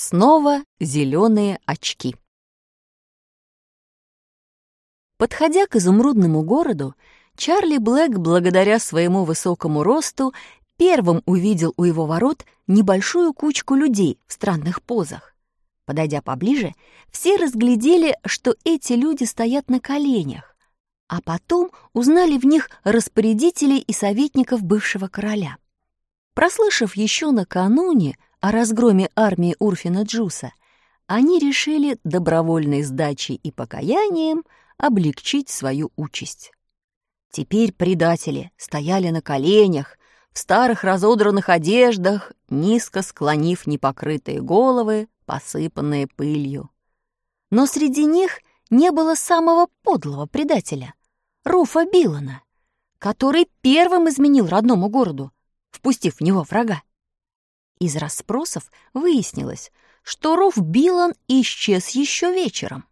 Снова зеленые очки. Подходя к изумрудному городу, Чарли Блэк, благодаря своему высокому росту, первым увидел у его ворот небольшую кучку людей в странных позах. Подойдя поближе, все разглядели, что эти люди стоят на коленях, а потом узнали в них распорядителей и советников бывшего короля. Прослышав еще накануне о разгроме армии Урфина Джуса, они решили добровольной сдачей и покаянием облегчить свою участь. Теперь предатели стояли на коленях, в старых разодранных одеждах, низко склонив непокрытые головы, посыпанные пылью. Но среди них не было самого подлого предателя — Руфа Билана, который первым изменил родному городу, впустив в него врага. Из расспросов выяснилось, что Руф Билан исчез еще вечером.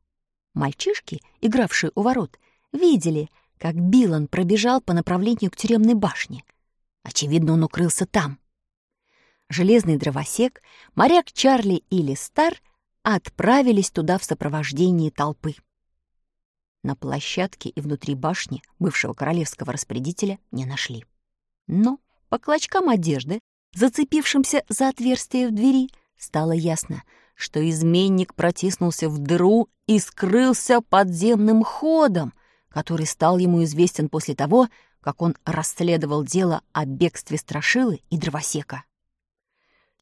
Мальчишки, игравшие у ворот, видели, как Билан пробежал по направлению к тюремной башне. Очевидно, он укрылся там. Железный дровосек, моряк Чарли и Листар отправились туда в сопровождении толпы. На площадке и внутри башни бывшего королевского распорядителя не нашли. Но по клочкам одежды, зацепившимся за отверстие в двери, стало ясно, что изменник протиснулся в дыру и скрылся подземным ходом, который стал ему известен после того, как он расследовал дело о бегстве Страшилы и Дровосека.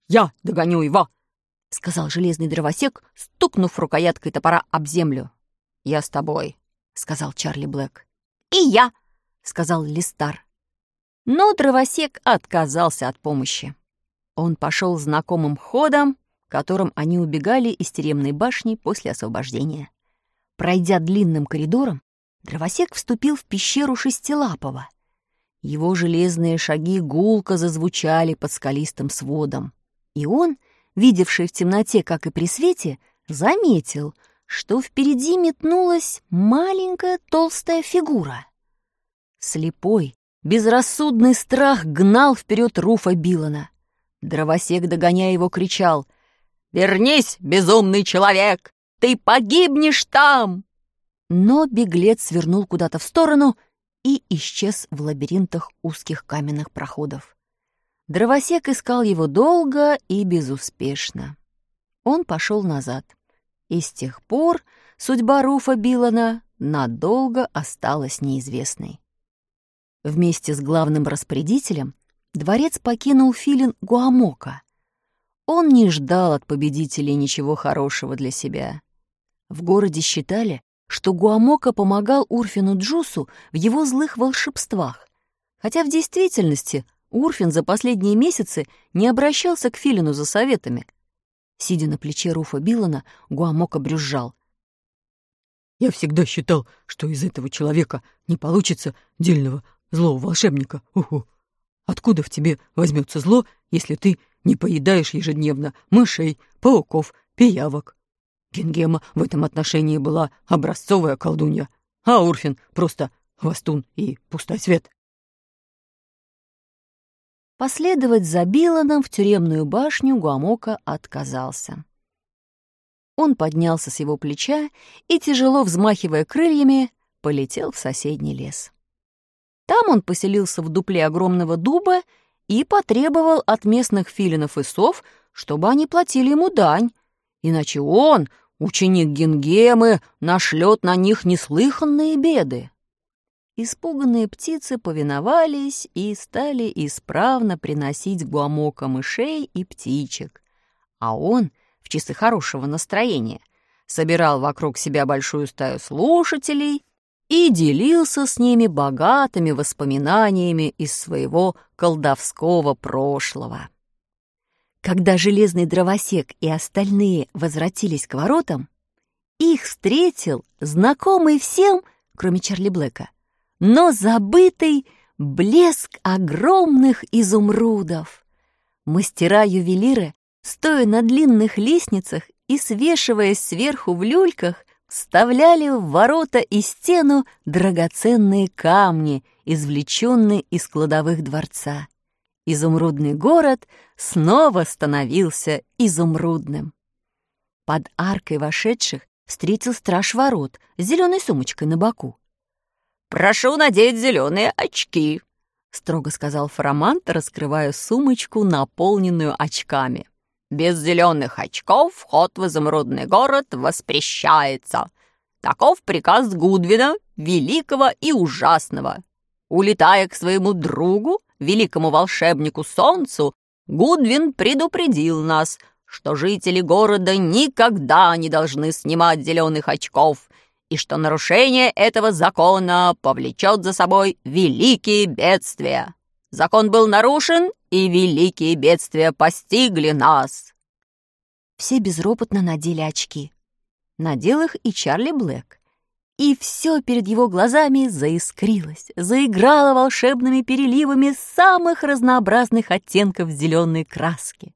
«Я догоню его!» — сказал железный дровосек, стукнув рукояткой топора об землю. «Я с тобой», — сказал Чарли Блэк. «И я», — сказал Листар. Но дровосек отказался от помощи. Он пошел знакомым ходом, которым они убегали из тюремной башни после освобождения. Пройдя длинным коридором, дровосек вступил в пещеру Шестилапова. Его железные шаги гулко зазвучали под скалистым сводом. И он, видевший в темноте, как и при свете, заметил, что впереди метнулась маленькая толстая фигура. Слепой, Безрассудный страх гнал вперед Руфа Билана. Дровосек, догоняя его, кричал «Вернись, безумный человек! Ты погибнешь там!» Но беглец свернул куда-то в сторону и исчез в лабиринтах узких каменных проходов. Дровосек искал его долго и безуспешно. Он пошел назад. И с тех пор судьба Руфа Билана надолго осталась неизвестной. Вместе с главным распорядителем дворец покинул филин Гуамока. Он не ждал от победителей ничего хорошего для себя. В городе считали, что Гуамока помогал Урфину Джусу в его злых волшебствах, хотя в действительности Урфин за последние месяцы не обращался к Филину за советами. Сидя на плече Руфа Билана, Гуамока брюзжал. «Я всегда считал, что из этого человека не получится дельного злого волшебника. Уху. Откуда в тебе возьмется зло, если ты не поедаешь ежедневно мышей, пауков, пиявок? Гингема в этом отношении была образцовая колдунья, а Урфин просто хвостун и пустой свет. Последовать за Биланом в тюремную башню Гуамока отказался. Он поднялся с его плеча и, тяжело взмахивая крыльями, полетел в соседний лес. Там он поселился в дупле огромного дуба и потребовал от местных филинов и сов, чтобы они платили ему дань, иначе он, ученик Гингемы, нашлет на них неслыханные беды. Испуганные птицы повиновались и стали исправно приносить гуамока мышей и птичек, а он, в часы хорошего настроения, собирал вокруг себя большую стаю слушателей — и делился с ними богатыми воспоминаниями из своего колдовского прошлого. Когда железный дровосек и остальные возвратились к воротам, их встретил знакомый всем, кроме Чарли Блэка, но забытый блеск огромных изумрудов. Мастера-ювелиры, стоя на длинных лестницах и свешиваясь сверху в люльках, вставляли в ворота и стену драгоценные камни, извлеченные из кладовых дворца. Изумрудный город снова становился изумрудным. Под аркой вошедших встретил страж ворот с зеленой сумочкой на боку. «Прошу надеть зеленые очки», — строго сказал Фарамант, раскрывая сумочку, наполненную очками. «Без зеленых очков вход в изумрудный город воспрещается. Таков приказ Гудвина, великого и ужасного. Улетая к своему другу, великому волшебнику Солнцу, Гудвин предупредил нас, что жители города никогда не должны снимать зеленых очков и что нарушение этого закона повлечет за собой великие бедствия. Закон был нарушен, и великие бедствия постигли нас. Все безропотно надели очки. Надел их и Чарли Блэк и все перед его глазами заискрилось, заиграло волшебными переливами самых разнообразных оттенков зеленой краски.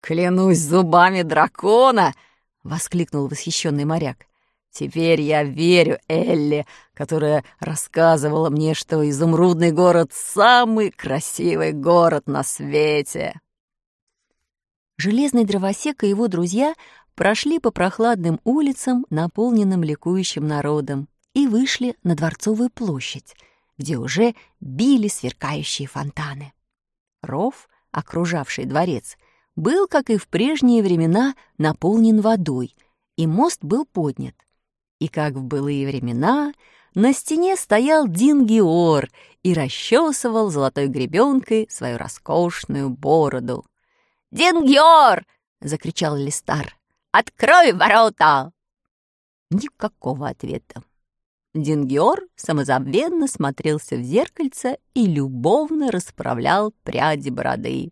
«Клянусь зубами дракона!» — воскликнул восхищенный моряк. «Теперь я верю Элли, которая рассказывала мне, что изумрудный город — самый красивый город на свете». Железный дровосек и его друзья прошли по прохладным улицам, наполненным ликующим народом, и вышли на Дворцовую площадь, где уже били сверкающие фонтаны. Ров, окружавший дворец, был, как и в прежние времена, наполнен водой, и мост был поднят. И, как в былые времена, на стене стоял Дингиор и расчесывал золотой гребенкой свою роскошную бороду. «Дингиор!» — закричал Листар. Открой ворота!» Никакого ответа. Дингиор самозабвенно смотрелся в зеркальце и любовно расправлял пряди бороды.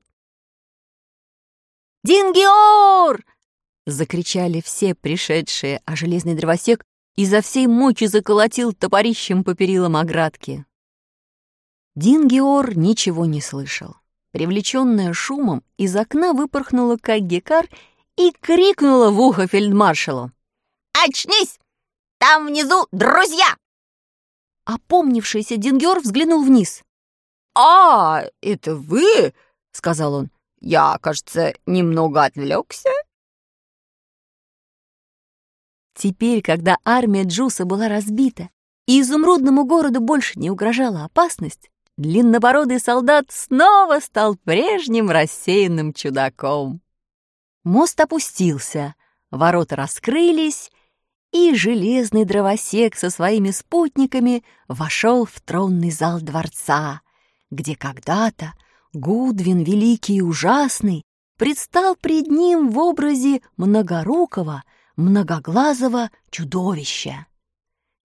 «Дингиор!» — закричали все пришедшие, а железный дровосек изо всей мочи заколотил топорищем по перилам оградки. Дингиор ничего не слышал. Привлеченная шумом, из окна выпорхнула Каггекар и крикнула в ухо фельдмаршалу. «Очнись! Там внизу друзья!» Опомнившийся Дингер взглянул вниз. «А, это вы?» — сказал он. «Я, кажется, немного отвлекся». Теперь, когда армия Джуса была разбита, и изумрудному городу больше не угрожала опасность, длиннобородый солдат снова стал прежним рассеянным чудаком. Мост опустился, ворота раскрылись, и железный дровосек со своими спутниками вошел в тронный зал дворца, где когда-то Гудвин Великий и Ужасный предстал пред ним в образе многорукого, многоглазого чудовища.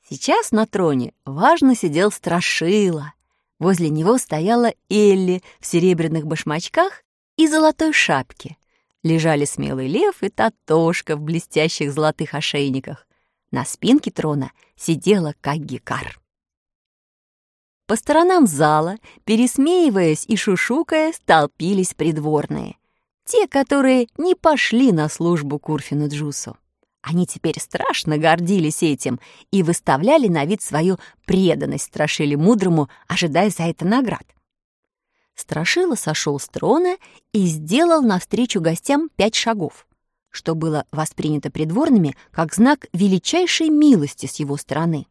Сейчас на троне важно сидел Страшила. Возле него стояла Элли в серебряных башмачках и золотой шапке лежали смелый лев и Татошка в блестящих золотых ошейниках. На спинке трона сидела Каггикар. По сторонам зала, пересмеиваясь и шушукая, столпились придворные. Те, которые не пошли на службу Курфину Джусу. Они теперь страшно гордились этим и выставляли на вид свою преданность Страшили Мудрому, ожидая за это наград. Страшила сошел с трона и сделал навстречу гостям пять шагов, что было воспринято придворными как знак величайшей милости с его стороны.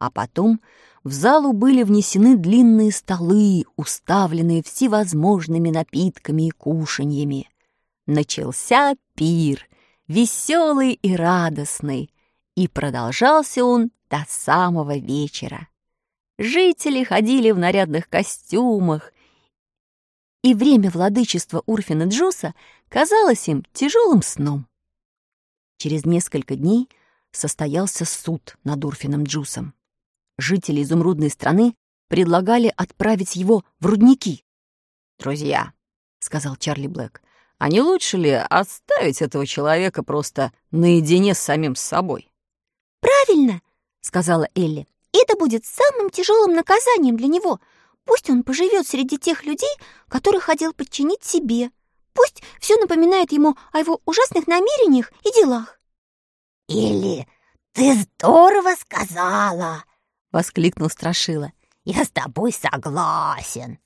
А потом в залу были внесены длинные столы, уставленные всевозможными напитками и кушаньями. Начался пир, веселый и радостный, и продолжался он до самого вечера. Жители ходили в нарядных костюмах и время владычества Урфина Джуса казалось им тяжелым сном. Через несколько дней состоялся суд над Урфином Джусом. Жители изумрудной страны предлагали отправить его в рудники. «Друзья», — сказал Чарли Блэк, — «а не лучше ли оставить этого человека просто наедине с самим собой?» «Правильно», — сказала Элли. «Это будет самым тяжелым наказанием для него — Пусть он поживет среди тех людей, которых хотел подчинить себе. Пусть все напоминает ему о его ужасных намерениях и делах. «Или ты здорово сказала!» — воскликнул Страшила. «Я с тобой согласен!»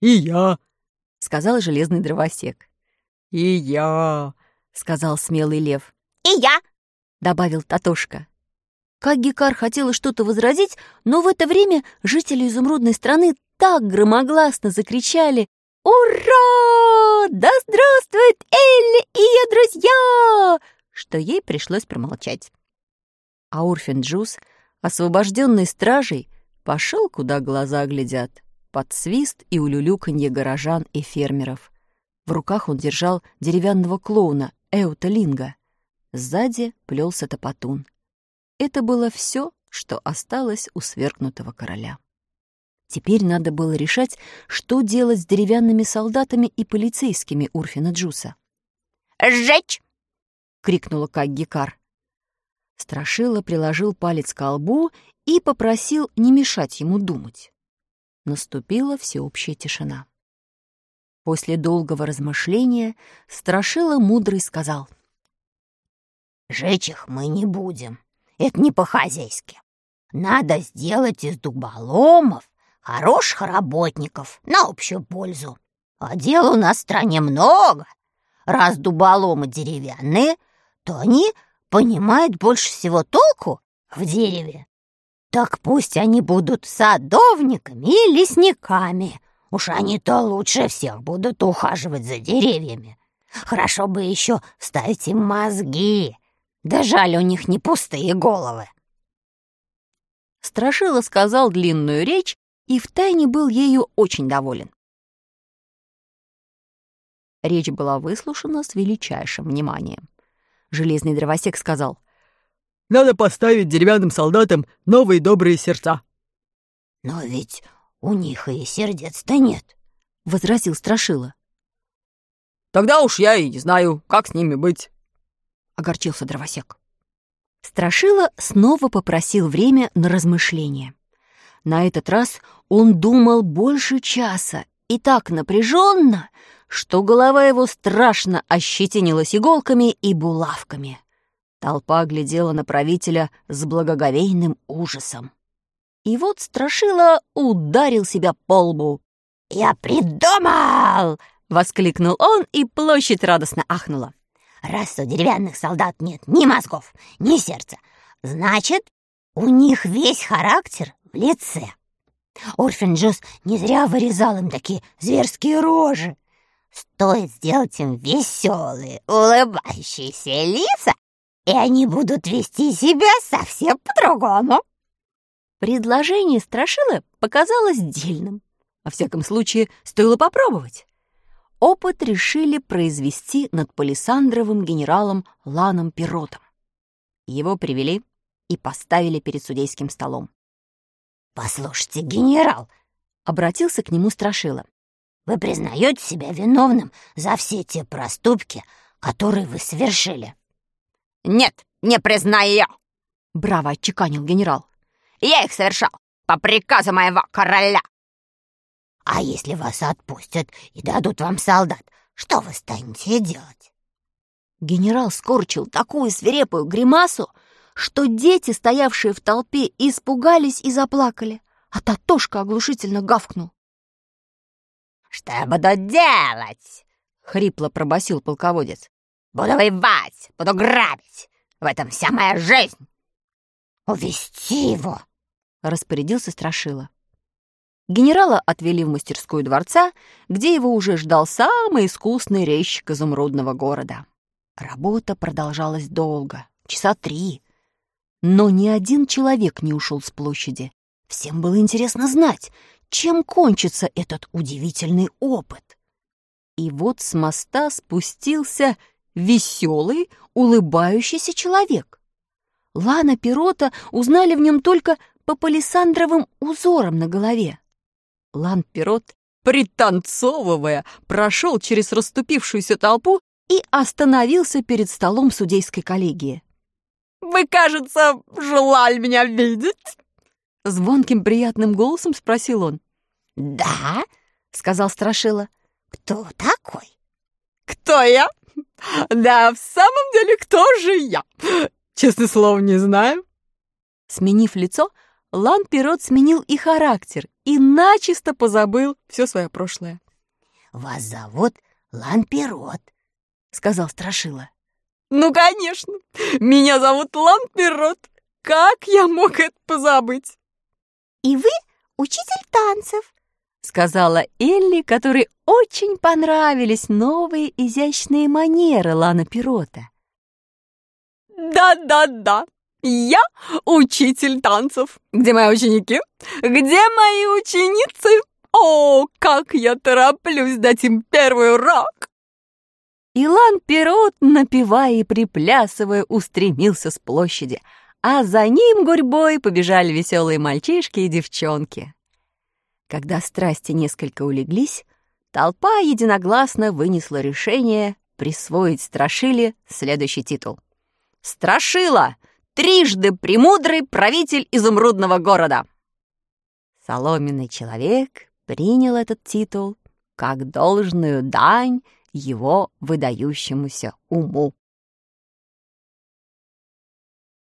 «И я!» — сказал железный дровосек. «И я!» — сказал смелый лев. «И я!» — добавил Татошка. Каггикар хотела что-то возразить, но в это время жители изумрудной страны так громогласно закричали «Ура! Да здравствует Элли и ее друзья!» что ей пришлось промолчать. А Урфин Джуз, освобожденный стражей, пошел, куда глаза глядят, под свист и улюлюканье горожан и фермеров. В руках он держал деревянного клоуна Эута Линга. Сзади плелся топотун. Это было все, что осталось у свергнутого короля. Теперь надо было решать, что делать с деревянными солдатами и полицейскими Урфина Джуса. «Сжечь!» — крикнула Каггикар. Страшила приложил палец к лбу и попросил не мешать ему думать. Наступила всеобщая тишина. После долгого размышления Страшила мудрый сказал. «Жечь их мы не будем. Это не по-хозяйски. Надо сделать из дуболомов хороших работников на общую пользу. А дел у нас в стране много. Раз дуболомы деревянные, то они понимают больше всего толку в дереве. Так пусть они будут садовниками и лесниками. Уж они-то лучше всех будут ухаживать за деревьями. Хорошо бы еще вставить им мозги. Да жаль, у них не пустые головы. Страшила сказал длинную речь и втайне был ею очень доволен. Речь была выслушана с величайшим вниманием. Железный дровосек сказал, «Надо поставить деревянным солдатам новые добрые сердца». «Но ведь у них и сердец-то нет», — возразил Страшила. «Тогда уж я и не знаю, как с ними быть», — огорчился дровосек. Страшила снова попросил время на размышление. На этот раз он думал больше часа и так напряженно, что голова его страшно ощетинилась иголками и булавками. Толпа глядела на правителя с благоговейным ужасом. И вот Страшила ударил себя по лбу. «Я придумал!» — воскликнул он, и площадь радостно ахнула. «Раз у деревянных солдат нет ни мозгов, ни сердца, значит, у них весь характер в лице. Орфин Джус не зря вырезал им такие зверские рожи. Стоит сделать им веселые, улыбающиеся лица, и они будут вести себя совсем по-другому. Предложение Страшилы показалось дельным. Во всяком случае, стоило попробовать. Опыт решили произвести над палисандровым генералом Ланом Пиротом. Его привели и поставили перед судейским столом. «Послушайте, генерал!» — обратился к нему Страшила. Вы признаете себя виновным за все те проступки, которые вы совершили?» «Нет, не признаю!» — браво отчеканил генерал. «Я их совершал по приказу моего короля!» «А если вас отпустят и дадут вам солдат, что вы станете делать?» Генерал скорчил такую свирепую гримасу, что дети, стоявшие в толпе, испугались и заплакали, а Татошка оглушительно гавкнул. «Что я буду делать?» — хрипло пробасил полководец. «Буду воевать, буду грабить. В этом вся моя жизнь!» «Увести его!» — распорядился Страшила. Генерала отвели в мастерскую дворца, где его уже ждал самый искусный резчик изумрудного города. Работа продолжалась долго, часа три. Но ни один человек не ушел с площади. Всем было интересно знать, чем кончится этот удивительный опыт. И вот с моста спустился веселый, улыбающийся человек. Лана Пирота узнали в нем только по палисандровым узорам на голове. Лан Пирот, пританцовывая, прошел через расступившуюся толпу и остановился перед столом судейской коллегии. «Вы, кажется, желали меня видеть?» Звонким приятным голосом спросил он. «Да?» — сказал Страшила. «Кто такой?» «Кто я? Да, в самом деле, кто же я? Честное слово, не знаю». Сменив лицо, Лан Пирот сменил и характер, и начисто позабыл все свое прошлое. «Вас зовут Лан Пирот», — сказал Страшила. Ну, конечно, меня зовут Лампирот. Как я мог это позабыть? И вы учитель танцев, сказала Элли, которой очень понравились новые изящные манеры Лана Пирота. Да-да-да, я учитель танцев. Где мои ученики? Где мои ученицы? О, как я тороплюсь дать им первый урок! Илан Пирот, напевая и приплясывая, устремился с площади, а за ним гурьбой побежали веселые мальчишки и девчонки. Когда страсти несколько улеглись, толпа единогласно вынесла решение присвоить Страшиле следующий титул. «Страшила! Трижды премудрый правитель изумрудного города!» Соломенный человек принял этот титул как должную дань его выдающемуся уму.